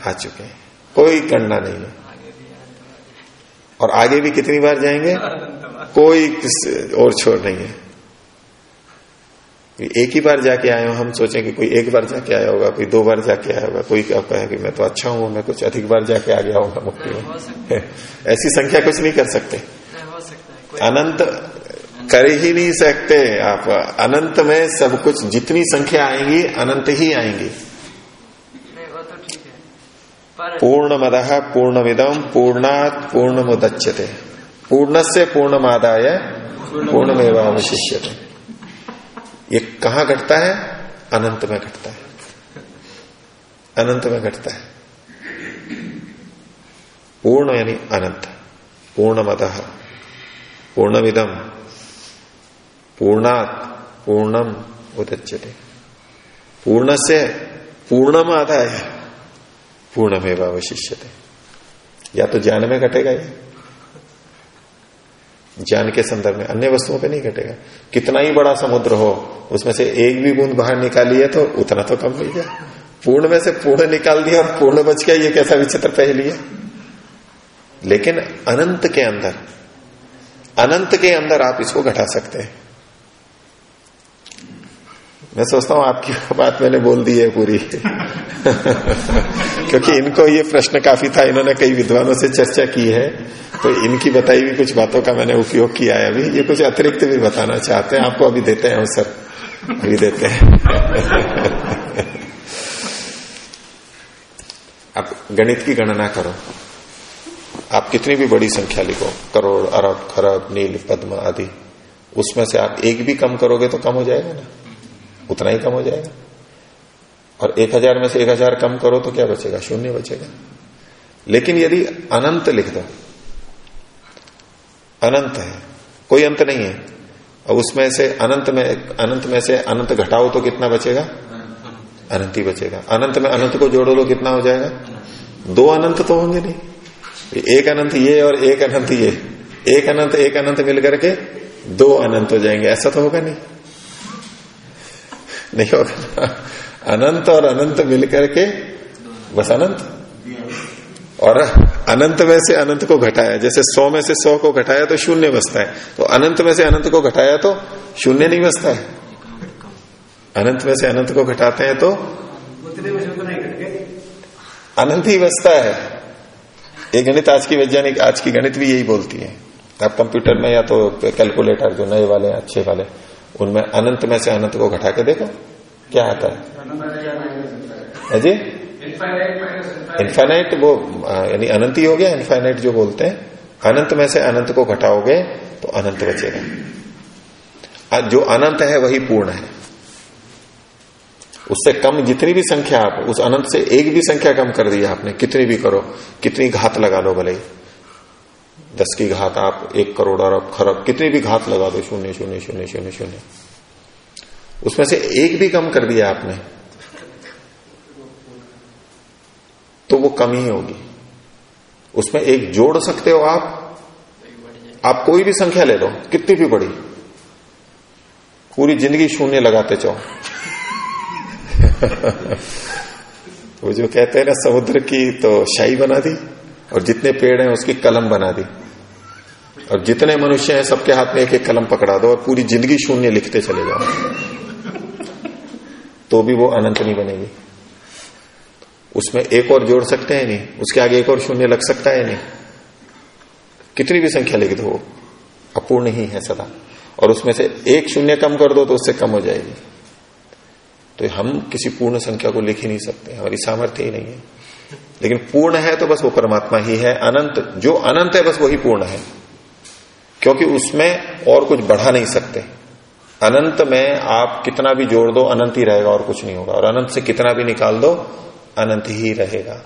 आ चुके हैं। कोई करना नहीं है। और आगे भी कितनी बार जाएँगे? कोई और छोड़ नहीं है। एक ही बार जाके आए हो हम सोचें कि कोई एक बार जाके आया होगा कोई दो बार जाके आया होगा कोई क्या कहे कि मैं तो अच्छा हूँ मैं कुछ अधिक बार जाके आ गया होगा मुक्ति में (laughs) ऐसी संख्या कुछ नहीं कर सकते। अनंत कर ही नहीं सकते आप। अनंत में सब कुछ जितनी संख्या आएँगी अनंत ही आएँगी। पूर्ण मद पूर्ण विदम पूर्णात पूर्ण मुदच्यते पूर्ण से पूर्णमादाय पूर्णमेवावशिष्यते। ये कहा घटता है? अनंत में घटता है। अनंत में घटता है। पूर्ण यानी अनंत। पूर्ण मद पूर्णविदम पूर्णात। पूर्णम उदच्यते। पूर्ण से पूर्णम आधा है पूर्णमेव अवशिष्यते। या तो ज्ञान में घटेगा ये। ज्ञान के संदर्भ में अन्य वस्तुओं पे नहीं घटेगा। कितना ही बड़ा समुद्र हो, उसमें से एक भी बूंद बाहर निकाली है तो उतना तो कम हो गया। पूर्ण में से पूर्ण निकाल दिया और पूर्ण बच गया, ये कैसा विचित्र पहली है? लेकिन अनंत के अंदर, अनंत के अंदर आप इसको घटा सकते हैं। मैं सोचता हूँ आपकी (laughs) बात मैंने बोल दी है पूरी। (laughs) क्योंकि इनको ये प्रश्न काफ़ी था, इन्होंने कई विद्वानों से चर्चा की है। तो इनकी बताई हुई कुछ बातों का मैंने उपयोग किया है अभी। ये कुछ अतिरिक्त भी बताना चाहते हैं, आपको अभी देते हैं अवसर अभी देते हैं। (laughs) आप गणित की गणना करो। आप कितनी भी बड़ी संख्या लिखो, करोड़, अरब, खरब, नील, पद्म आदि, उसमें से आप एक भी कम करोगे तो कम हो जाएगा ना? उतना ही कम हो जाएगा। और एक हज़ार में से एक हज़ार कम करो तो क्या बचेगा? शून्य बचेगा। लेकिन यदि अनंत लिख दो, अनंत है, कोई अंत नहीं है, अब उसमें से अनंत में अनंत में से अनंत घटाओ तो कितना बचेगा? अनंत ही बचेगा। अनंत में अनंत को जोड़ो तो कितना हो जाएगा? दो अनंत तो होंगे नहीं। एक अनंत ये और एक अनंत ये। एक अनंत एक अनंत मिलकर के दो अनंत हो जाएँगे। ऐसा तो होगा नहीं। नहीं होगा। अनंत और अनंत मिलकर के बस अनंत। और अनंत में से अनंत को घटाया जैसे सौ में से सौ को घटाया तो शून्य बसता है। तो अनंत में से अनंत को घटाया तो शून्य नहीं बसता है। अनंत में से अनंत को घटाते हैं तो अनंत ही बसता है। ये गणित आज की वैज्ञानिक आज की गणित भी यही बोलती है। आप कंप्यूटर में या तो कैलकुलेटर जो नए वाले अच्छे वाले। उनमें अनंत में से अनंत को घटा के देखो, क्या आता है? जी? इन्फाइनाइट वो यानी अनंत ही हो गया इन्फाइनाइट जो बोलते हैं। अनंत में से अनंत को घटाओगे तो अनंत बचेगा। जो अनंत है, वही पूर्ण है। उससे कम जितनी भी संख्या आप, उस अनंत से एक भी संख्या कम कर दी आपने, कितनी भी करो, कितनी घात लगा लो भले दस की घात आप एक करोड़ अरब खरब, कितनी भी घात लगा दो, शून्य शून्य शून्य शून्य शून्य। उसमें से एक भी कम कर दिया आपने तो वो कम ही होगी। उसमें एक जोड़ सकते हो आप आप कोई भी संख्या ले लो, कितनी भी बड़ी। पूरी ज़िंदगी शून्य लगाते चाहो (laughs) वो जो कहते हैं ना, समुद्र की तो शाही बना दी, और जितने पेड़ हैं उसकी कलम बना दी। और जितने मनुष्य हैं, सबके हाथ में एक एक कलम पकड़ा दो और पूरी ज़िंदगी शून्य लिखते चले जाओ। तो भी वो अनंत नहीं बनेगी। उसमें एक और जोड़ सकते हैं नहीं? उसके आगे एक और शून्य लग सकता है नहीं? कितनी भी संख्या लिख दो, अपूर्ण ही है सदा। और उसमें से एक शून्य कम कर दो तो उससे कम हो जाएगी। तो हम किसी पूर्ण संख्या को लिख ही नहीं सकते, हमारी सामर्थ्य ही नहीं है। लेकिन पूर्ण है तो बस वो परमात्मा ही है, अनंत, जो अनंत है बस वही पूर्ण है। क्योंकि उसमें और कुछ बढ़ा नहीं सकते। अनंत में आप कितना भी जोड़ दो अनंत ही रहेगा और कुछ नहीं होगा। और अनंत से कितना भी निकाल दो अनंत ही रहेगा।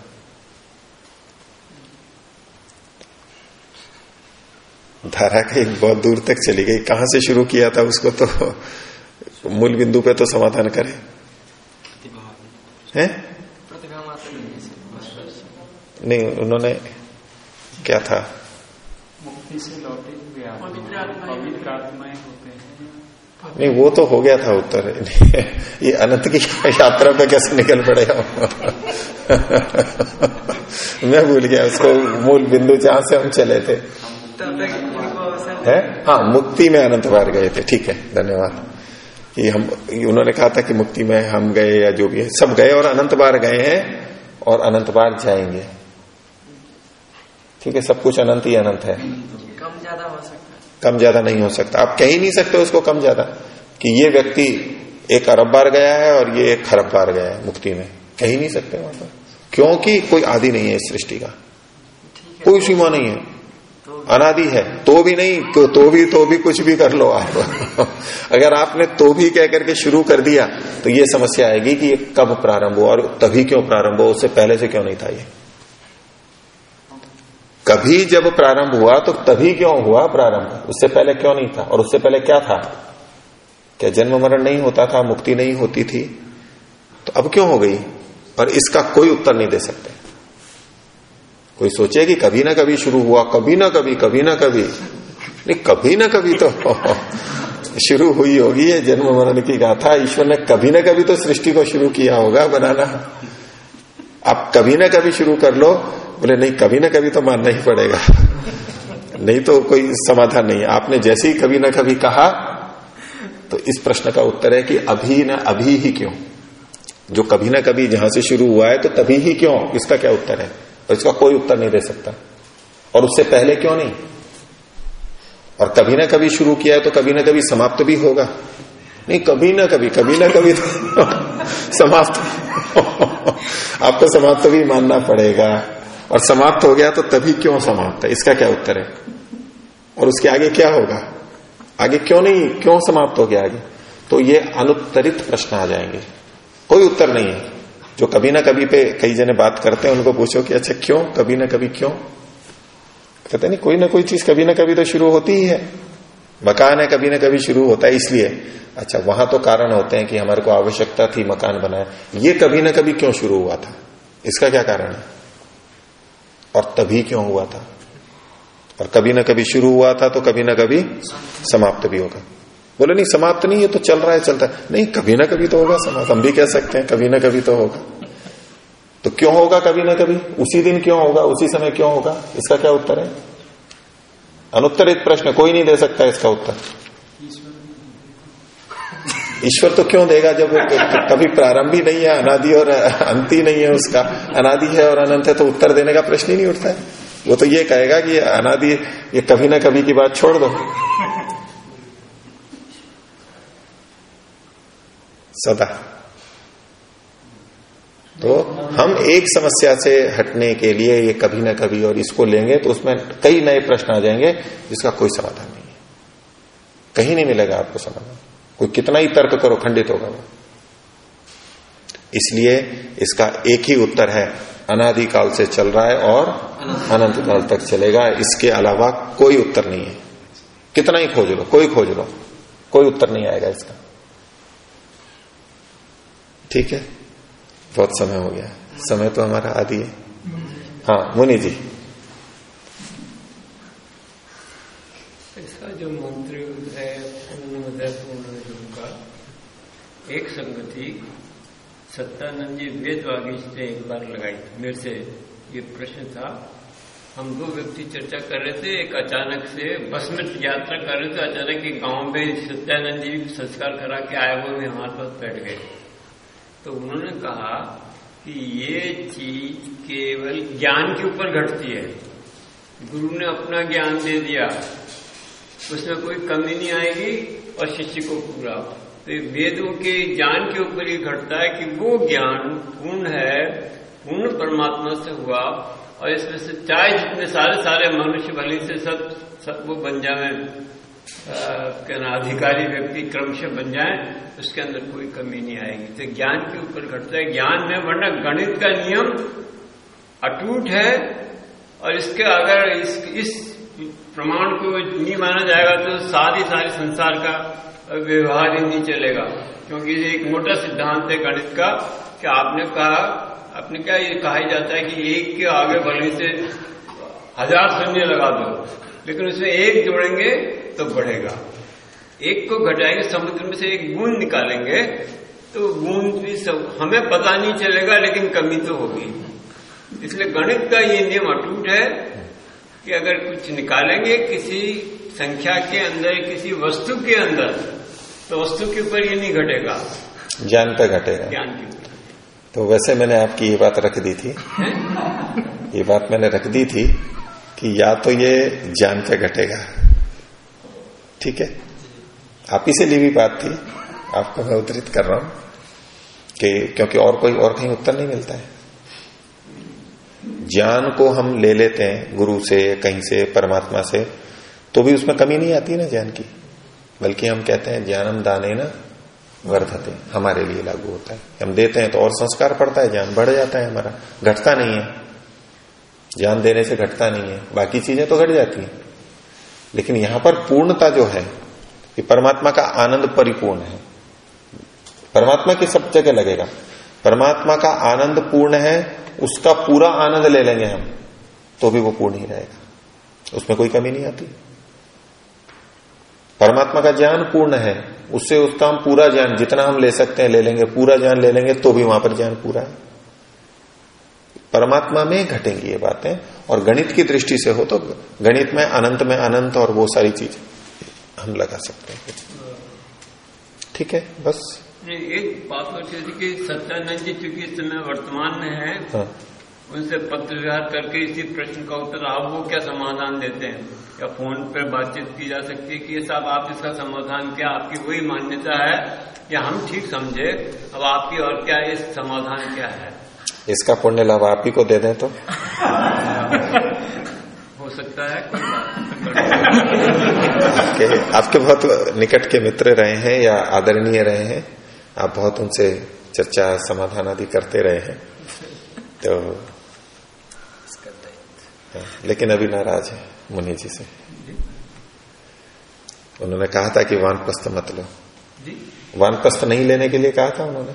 धारा कहीं बहुत दूर तक चली गई। कहाँ से शुरू किया था उसको तो मूल बिंदु पे तो समाधान करें। हैं? नहीं उन्होंने क्या था? मुक्ति से लौटे हुए पवित्र आत्माएँ होते हैं। नहीं वो तो हो गया था उत्तर। (laughs) ये अनंत की यात्रा पे कैसे निकल पड़ेगा (laughs) मैं भूल गया उसको मूल बिंदु जहाँ से हम चले थे। है? हाँ मुक्ति में अनंत बार गए थे। ठीक है धन्यवाद। ये हम उन्होंने कहा था कि मुक्ति में हम गए या जो भी है सब गए और अनंत बार गए हैं और अनंत बार जाएँगे। ठीक है सब कुछ अनंत ही अनंत है कम ज़्यादा हो सकता है कम ज़्यादा नहीं हो सकता। आप कह ही नहीं सकते उसको कम ज़्यादा कि ये व्यक्ति एक अरब बार गया है और ये एक खरब बार गया है मुक्ति में। कह ही नहीं सकते वहाँ पर। क्योंकि कोई आदि नहीं है इस सृष्टि का। कोई सीमा नहीं है। अनादि है। तो भी नहीं तो, तो भी तो भी कुछ भी कर लो आप। (laughs) अगर आपने तो भी कह करके शुरू कर दिया तो ये समस्या आएगी कि ये कब प्रारंभ हुआ और तभी क्यों प्रारंभ हुआ उससे पहले से क्यों नहीं था ये? कभी जब प्रारंभ हुआ तो तभी क्यों हुआ प्रारंभ? उससे पहले क्यों नहीं था? और उससे पहले क्या था? क्या जन्म मरण नहीं होता था, मुक्ति नहीं होती थी? तो अब क्यों हो गई? और इसका कोई उत्तर नहीं दे सकते। कोई सोचे कि कभी ना कभी शुरू हुआ, कभी ना कभी कभी ना कभी। नहीं, कभी ना कभी तो (laughs) शुरू हुई होगी ये जन्म मरण की गाथा। ईश्वर ने कभी ना कभी तो सृष्टि को शुरू किया होगा बनाना। आप कभी ना कभी शुरू कर लो। बोले, नहीं, कभी ना कभी तो मानना ही पड़ेगा। (laughs) नहीं तो कोई समाधान नहीं आपने जैसे ही कभी ना कभी कहा तो इस प्रश्न का उत्तर है कि अभी ना अभी ही क्यों? जो कभी ना कभी जहाँ से शुरू हुआ है तो तभी ही क्यों? इसका क्या उत्तर है? और इसका कोई उत्तर नहीं दे सकता। और उससे पहले क्यों नहीं? और कभी ना कभी शुरू किया है तो कभी ना कभी समाप्त भी होगा। नहीं, कभी ना कभी कभी ना कभी तो (laughs) समाप्त। (laughs) आपको समाप्त भी मानना पड़ेगा। और समाप्त हो गया तो तभी क्यों समाप्त है? इसका क्या उत्तर है? और उसके आगे क्या होगा? आगे क्यों नहीं, क्यों समाप्त हो गया आगे? तो ये अनुत्तरित प्रश्न आ जाएँगे। कोई उत्तर नहीं है। जो कभी ना कभी पे कई जने बात करते हैं, उनको पूछो कि अच्छा क्यों, कभी ना कभी क्यों? कहते नहीं, कोई ना कोई चीज़ कभी ना कभी तो शुरू होती ही है। मकान है, कभी ना कभी शुरू होता है, इसलिए। अच्छा वहाँ तो कारण होते हैं कि हमारे को आवश्यकता थी मकान बनाए ये कभी ना कभी क्यों शुरू हुआ था? इसका क्या कारण है? और तभी क्यों हुआ था? और कभी ना कभी शुरू हुआ था तो कभी ना कभी समाप्त भी होगा। बोले, नहीं, समाप्त नहीं है तो चल रहा है, चलता है। नहीं, कभी ना कभी तो होगा समाप्त, हम भी कह सकते हैं, कभी ना कभी तो होगा। तो क्यों होगा कभी ना कभी? उसी दिन क्यों होगा? उसी समय क्यों होगा? इसका क्या उत्तर है? अनुत्तरित प्रश्न, कोई नहीं दे सकता इसका उत्तर। ईश्वर तो क्यों देगा जब कभी प्रारंभ ही नहीं है, अनादि और अंत ही नहीं है उसका? अनादि है और अनंत है तो उत्तर देने का प्रश्न ही नहीं उठता है। वो तो ये कहेगा कि अनादि ये कभी ना कभी की बात छोड़ दो। सदा। तो हम एक समस्या से हटने के लिए ये कभी ना कभी और इसको लेंगे तो उसमें कई नए प्रश्न आ जाएँगे जिसका कोई समाधान नहीं है। कहीं नहीं मिलेगा आपको समाधान। कोई कितना ही तर्क करो, खंडित होगा वो। इसलिए इसका एक ही उत्तर है, अनादिकाल से चल रहा है और अनंत काल तक चलेगा। इसके अलावा कोई उत्तर नहीं है। कितना ही खोज लो, कोई खोज लो, कोई उत्तर नहीं आएगा इसका। ठीक है? बहुत समय हो गया। समय तो हमारा आदि है। हाँ मुनि जी। इसका जो मंत्र है का एक संगति सत्यानंद जी वेद वागीश ने एक बार लगाई थी। मेरे से ये प्रश्न था। हम दो व्यक्ति चर्चा कर रहे थे, एक अचानक से बस में यात्रा कर रहे थे, अचानक एक गाँव में सत्यानंद जी संस्कार करा के आए हुए हमारे पास बैठ गए। तो उन्होंने कहा कि ये चीज़ केवल ज्ञान के ऊपर घटती है। गुरु ने अपना ज्ञान दे दिया। उसमें कोई कमी नहीं आएगी और शिष्य को पूरा तो वेदों के ज्ञान के ऊपर ही घटता है कि वो ज्ञान पूर्ण है पूर्ण परमात्मा से हुआ और इसमें से चाहे जितने सारे सारे मनुष्य भले से सब सब वो बन जाए कहना अधिकारी व्यक्ति क्रमशः बन जाए उसके अंदर कोई कमी नहीं आएगी। तो ज्ञान के ऊपर घटता है। ज्ञान में वरना गणित का नियम अटूट है और इसके अगर इस, इस प्रमाण को नहीं माना जाएगा तो सारी सारी संसार का व्यवहार ही नहीं चलेगा। क्योंकि ये एक मोटा सिद्धांत है गणित का कि आपने कहा, आपने क्या ये कहा ही जाता है कि एक के आगे बढ़ने से हज़ार शून्य लगा दो, लेकिन उसमें एक जोड़ेंगे तो बढ़ेगा। एक को घटाएँगे, समुद्र में से एक बूंद निकालेंगे तो बूंद भी सब, हमें पता नहीं चलेगा, लेकिन कमी तो होगी। इसलिए गणित का ये नियम अटूट है कि अगर कुछ निकालेंगे किसी संख्या के अंदर किसी वस्तु के अंदर तो वस्तु के ऊपर ये नहीं घटेगा। ज्ञान पे घटेगा। ज्ञान के ऊपर। तो वैसे मैंने आपकी ये बात रख दी थी। ये बात मैंने रख दी थी कि या तो ये ज्ञान पे घटेगा। ठीक है? आप ही से ली हुई बात थी। आपको मैं उद्धृत कर रहा हूँ कि क्योंकि और कोई और कहीं उत्तर नहीं मिलता है। ज्ञान को हम ले लेते हैं गुरु से कहीं से परमात्मा से। तो भी उसमें कमी नहीं आती ना ज्ञान की। बल्कि हम कहते हैं ज्ञानम दाने ना वर्धते, हमारे लिए लागू होता है। हम देते हैं तो और संस्कार पड़ता है, ज्ञान बढ़ जाता है हमारा। घटता नहीं है। ज्ञान देने से घटता नहीं है। बाकी चीज़ें तो घट जाती हैं। लेकिन यहाँ पर पूर्णता जो है कि परमात्मा का आनंद परिपूर्ण है। परमात्मा की सब जगह लगेगा। परमात्मा का आनंद पूर्ण है, उसका पूरा आनंद ले लेंगे हम तो भी वो पूर्ण ही रहेगा। उसमें कोई कमी नहीं आती। परमात्मा का ज्ञान पूर्ण है उससे उसका हम पूरा ज्ञान जितना हम ले सकते हैं ले लेंगे पूरा ज्ञान ले लेंगे तो भी वहाँ पर ज्ञान पूरा है। परमात्मा में घटेंगी ये बातें और गणित की दृष्टि से हो तो गणित में अनंत में अनंत और वो सारी चीज़ हम लगा सकते हैं। ठीक है बस। एक बात थी कि सत्यानंद जी चूँकि इस समय वर्तमान में है हाँ। उनसे पत्र व्यवहार करके इसी प्रश्न का उत्तर आप वो क्या समाधान देते हैं? या फ़ोन पर बातचीत की जा सकती है कि ये साहब आप इसका समाधान क्या? आपकी वही मान्यता है या हम ठीक समझे? अब आपकी और क्या इस समाधान क्या है? इसका पुण्य लाभ आप ही को दे दें तो। (laughs) हो सकता है कोई आपके आपके बहुत निकट के मित्र रहे हैं या आदरणीय रहे हैं? आप बहुत उनसे चर्चा समाधान आदि करते रहे हैं। तो लेकिन अभी नाराज़ है मुनि जी से। उन्होंने कहा था कि वानप्रस्थ मत लो। वानप्रस्थ नहीं लेने के लिए कहा था उन्होंने।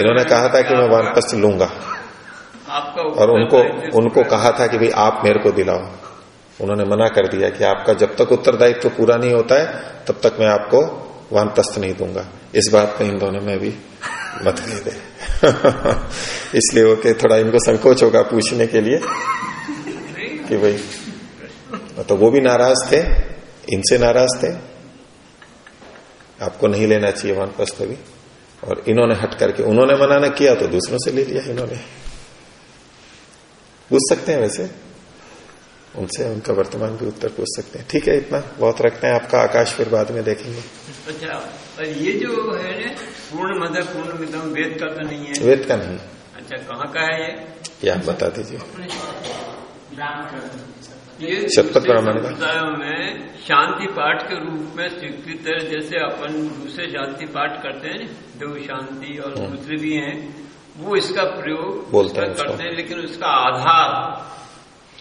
इन्होंने कहा था कि मैं वानप्रस्थ लूँगा। आपका और उनको उनको कहा था कि भाई आप मेरे को दिलाओ। उन्होंने मना कर दिया कि आपका जब तक उत्तरदायित्व तो पूरा नहीं होता है तब तक मैं आपको वानप्रस्थ नहीं दूँगा। इस बात पे इन दोनों में भी कह दे (laughs) इसलिए वो के थोड़ा इनको संकोच होगा पूछने के लिए कि भाई तो वो भी नाराज़ थे, इनसे नाराज़ थे। आपको नहीं लेना चाहिए वानप्रस्थ भी। और इन्होंने हट करके, उन्होंने मना न किया तो दूसरों से ले लिया इन्होंने। पूछ सकते हैं वैसे? उनसे उनका वर्तमान भी उत्तर पूछ सकते हैं। ठीक है, इतना बहुत रखते हैं। आपका आकाश फिर बाद में देखेंगे। और ये जो है ना पूर्ण मदर पूर्ण मितम वेद का तो नहीं है। वेद का नहीं। अच्छा कहाँ का है ये? ये आप बता दीजिए। ये शतपथ ब्राह्मण में शांति पाठ के रूप में स्वीकृत है जैसे अपन दूसरे शांति पाठ करते हैं देव शांति और दूसरे भी हैं वो इसका प्रयोग बोलते हैं करते हैं लेकिन उसका आधार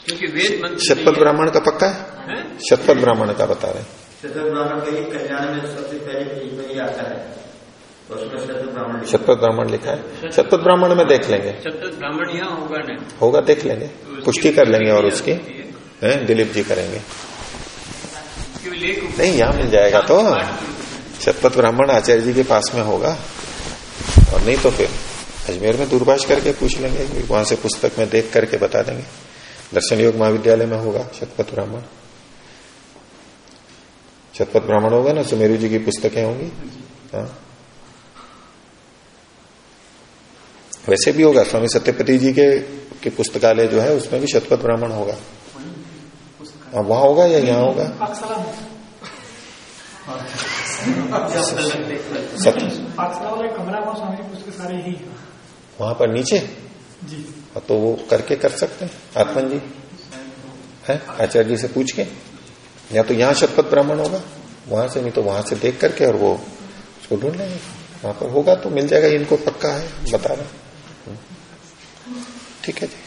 क्योंकि वेद मंत्र शतपथ ब्राह्मण का पक्का है? हैं? शतपथ ब्राह्मण का बता रहे हैं। ब्राह्मण का एक कल्याण में सबसे पहले पेज में ही आता है। और ब्राह्मण लिखा शतपथ ब्राह्मण लिखा है। शतपथ ब्राह्मण में देख लेंगे। शतपथ ब्राह्मण यहाँ होगा नहीं। होगा देख लेंगे। तो पुष्टि कर लेंगे और उसकी दिलीप जी करेंगे। नहीं यहाँ मिल जाएगा तो। शतपथ ब्राह्मण आचार्य जी के पास में होगा। और नहीं तो फिर अजमेर में दूरभाष करके पूछ लेंगे। वहाँ से पुस्तक में देख करके बता देंगे। दर्शन योग महाविद्यालय में होगा शतपथ ब्राह्मण। शतपथ ब्राह्मण होगा ना सुमेरु जी की पुस्तकें होंगी। हाँ। वैसे भी होगा स्वामी सत्यपति जी के, के पुस्तकालय जो है उसमें भी शतपथ ब्राह्मण होगा। अब वहाँ होगा या यहाँ होगा? ही हैं। वहाँ पर नीचे? जी। हाँ, तो वो करके कर सकते हैं आत्मन जी। है आचार्य जी से पूछ के? या तो यहाँ शतपथ ब्राह्मण होगा, वहाँ से नहीं तो वहाँ से देख करके और वो उसको ढूंढ लेंगे। वहाँ पर होगा तो मिल जाएगा इनको पक्का है, बता रहे ठीक है जी।